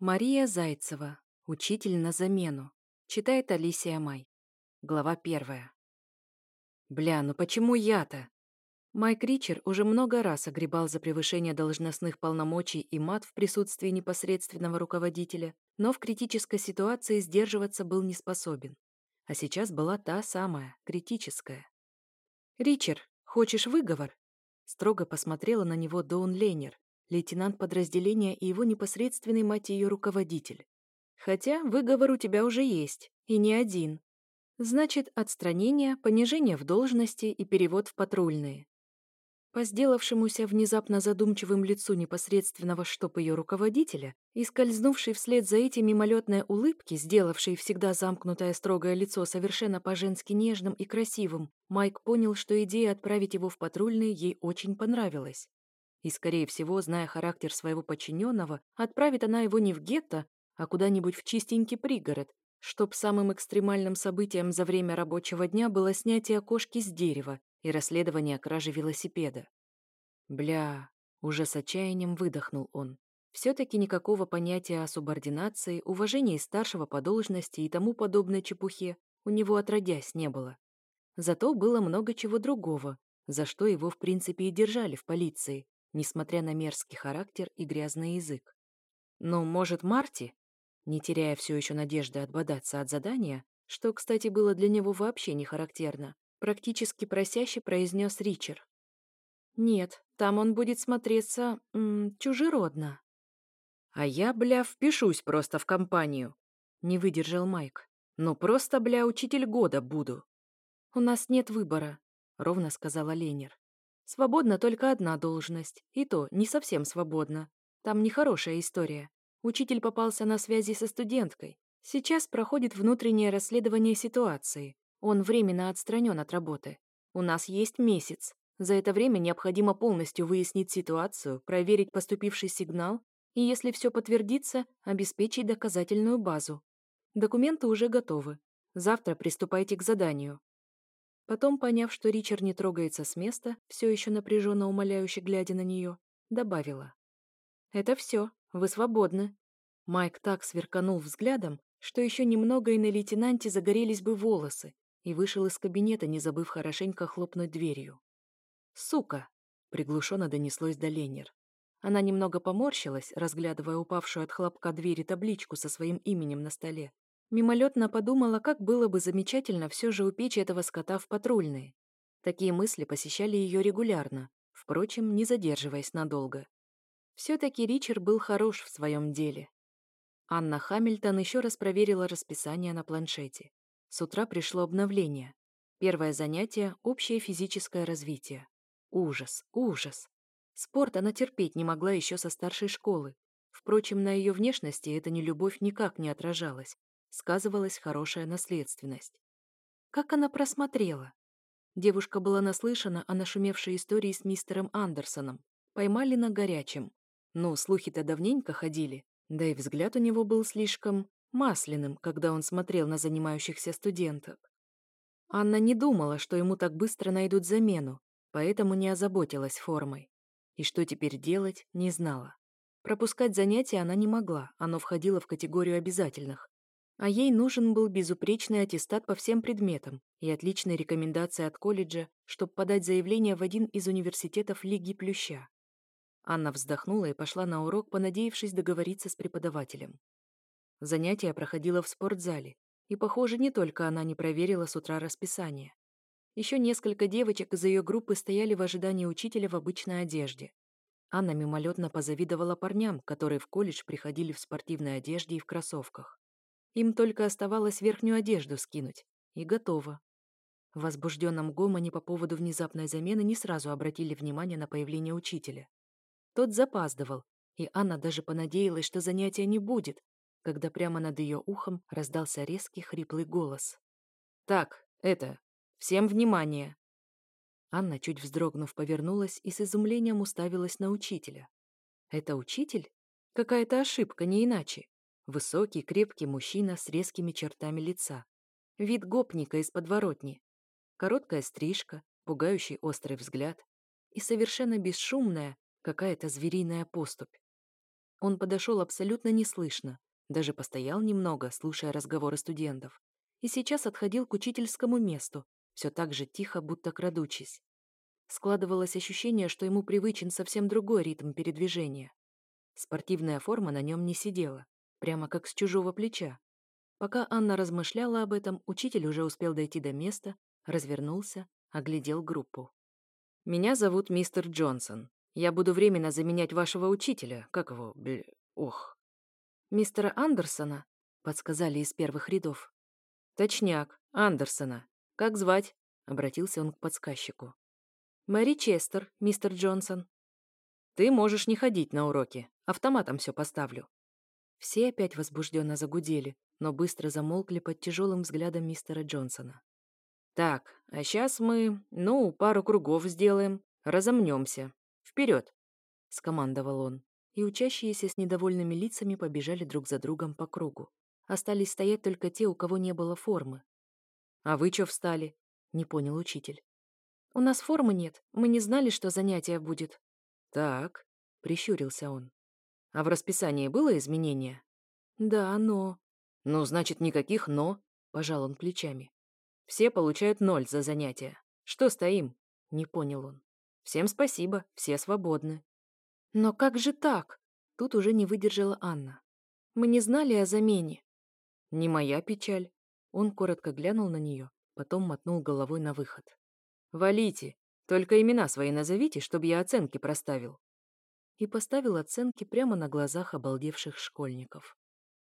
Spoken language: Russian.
Мария Зайцева. Учитель на замену. Читает Алисия Май. Глава первая. Бля, ну почему я-то? Майк Ричер уже много раз огребал за превышение должностных полномочий и мат в присутствии непосредственного руководителя, но в критической ситуации сдерживаться был не способен. А сейчас была та самая, критическая. «Ричер, хочешь выговор?» Строго посмотрела на него Доун Лейнер, лейтенант подразделения и его непосредственный, мать ее, руководитель. Хотя выговор у тебя уже есть, и не один. Значит, отстранение, понижение в должности и перевод в патрульные. По сделавшемуся внезапно задумчивым лицу непосредственного штоп ее руководителя и скользнувшей вслед за этим мимолетной улыбки, сделавшей всегда замкнутое строгое лицо совершенно по-женски нежным и красивым, Майк понял, что идея отправить его в патрульные ей очень понравилась. И, скорее всего, зная характер своего подчиненного, отправит она его не в гетто, а куда-нибудь в чистенький пригород, чтоб самым экстремальным событием за время рабочего дня было снятие окошки с дерева и расследование кражи велосипеда. Бля, уже с отчаянием выдохнул он. Все-таки никакого понятия о субординации, уважении старшего по должности и тому подобной чепухе у него отродясь не было. Зато было много чего другого, за что его в принципе и держали в полиции, несмотря на мерзкий характер и грязный язык. Но, может, Марти, не теряя все еще надежды отбодаться от задания, что, кстати, было для него вообще не характерно, практически просяще произнес Ричард. «Нет, там он будет смотреться м, чужеродно». «А я, бля, впишусь просто в компанию», — не выдержал Майк. «Ну просто, бля, учитель года буду». «У нас нет выбора», — ровно сказала Ленер. Свободна только одна должность, и то не совсем свободна. Там нехорошая история. Учитель попался на связи со студенткой. Сейчас проходит внутреннее расследование ситуации. Он временно отстранен от работы. У нас есть месяц. За это время необходимо полностью выяснить ситуацию, проверить поступивший сигнал и, если все подтвердится, обеспечить доказательную базу. Документы уже готовы. Завтра приступайте к заданию. Потом, поняв, что Ричард не трогается с места, все еще напряженно умоляюще глядя на нее, добавила. «Это все, вы свободны». Майк так сверканул взглядом, что еще немного и на лейтенанте загорелись бы волосы, и вышел из кабинета, не забыв хорошенько хлопнуть дверью. «Сука!» — приглушенно донеслось до Ленер. Она немного поморщилась, разглядывая упавшую от хлопка двери табличку со своим именем на столе, Мимолетно подумала, как было бы замечательно все же упечь этого скота в патрульные. Такие мысли посещали ее регулярно, впрочем, не задерживаясь надолго. Все-таки Ричард был хорош в своем деле. Анна Хамильтон еще раз проверила расписание на планшете. С утра пришло обновление. Первое занятие – общее физическое развитие. Ужас, ужас. Спорт она терпеть не могла еще со старшей школы. Впрочем, на ее внешности эта нелюбовь никак не отражалась сказывалась хорошая наследственность. Как она просмотрела? Девушка была наслышана о нашумевшей истории с мистером Андерсоном. Поймали на горячем. Ну, слухи-то давненько ходили, да и взгляд у него был слишком масляным, когда он смотрел на занимающихся студенток. Анна не думала, что ему так быстро найдут замену, поэтому не озаботилась формой. И что теперь делать, не знала. Пропускать занятия она не могла, оно входило в категорию обязательных, а ей нужен был безупречный аттестат по всем предметам и отличные рекомендации от колледжа, чтобы подать заявление в один из университетов Лиги Плюща. Анна вздохнула и пошла на урок, понадеявшись договориться с преподавателем. Занятие проходило в спортзале, и, похоже, не только она не проверила с утра расписание. Еще несколько девочек из ее группы стояли в ожидании учителя в обычной одежде. Анна мимолетно позавидовала парням, которые в колледж приходили в спортивной одежде и в кроссовках. Им только оставалось верхнюю одежду скинуть. И готово. В возбужденном гомоне по поводу внезапной замены не сразу обратили внимание на появление учителя. Тот запаздывал, и Анна даже понадеялась, что занятия не будет, когда прямо над ее ухом раздался резкий хриплый голос. «Так, это, всем внимание!» Анна, чуть вздрогнув, повернулась и с изумлением уставилась на учителя. «Это учитель? Какая-то ошибка, не иначе. Высокий, крепкий мужчина с резкими чертами лица. Вид гопника из подворотни. Короткая стрижка, пугающий острый взгляд и совершенно бесшумная какая-то звериная поступь. Он подошел абсолютно неслышно, даже постоял немного, слушая разговоры студентов, и сейчас отходил к учительскому месту, все так же тихо, будто крадучись. Складывалось ощущение, что ему привычен совсем другой ритм передвижения. Спортивная форма на нем не сидела, прямо как с чужого плеча. Пока Анна размышляла об этом, учитель уже успел дойти до места, развернулся, оглядел группу. «Меня зовут мистер Джонсон. Я буду временно заменять вашего учителя. Как его? Бля... Ох». «Мистера Андерсона?» — подсказали из первых рядов. «Точняк, Андерсона. Как звать?» — обратился он к подсказчику. «Мэри Честер, мистер Джонсон». «Ты можешь не ходить на уроки. Автоматом все поставлю». Все опять возбужденно загудели, но быстро замолкли под тяжелым взглядом мистера Джонсона. «Так, а сейчас мы, ну, пару кругов сделаем, разомнемся. Вперед!» — скомандовал он, и учащиеся с недовольными лицами побежали друг за другом по кругу. Остались стоять только те, у кого не было формы. «А вы чё встали?» — не понял учитель. «У нас формы нет, мы не знали, что занятие будет». «Так», — прищурился он. «А в расписании было изменение?» «Да, но...» «Ну, значит, никаких «но», — пожал он плечами. Все получают ноль за занятия. Что стоим?» Не понял он. «Всем спасибо, все свободны». «Но как же так?» Тут уже не выдержала Анна. «Мы не знали о замене». «Не моя печаль». Он коротко глянул на нее, потом мотнул головой на выход. «Валите! Только имена свои назовите, чтобы я оценки проставил». И поставил оценки прямо на глазах обалдевших школьников.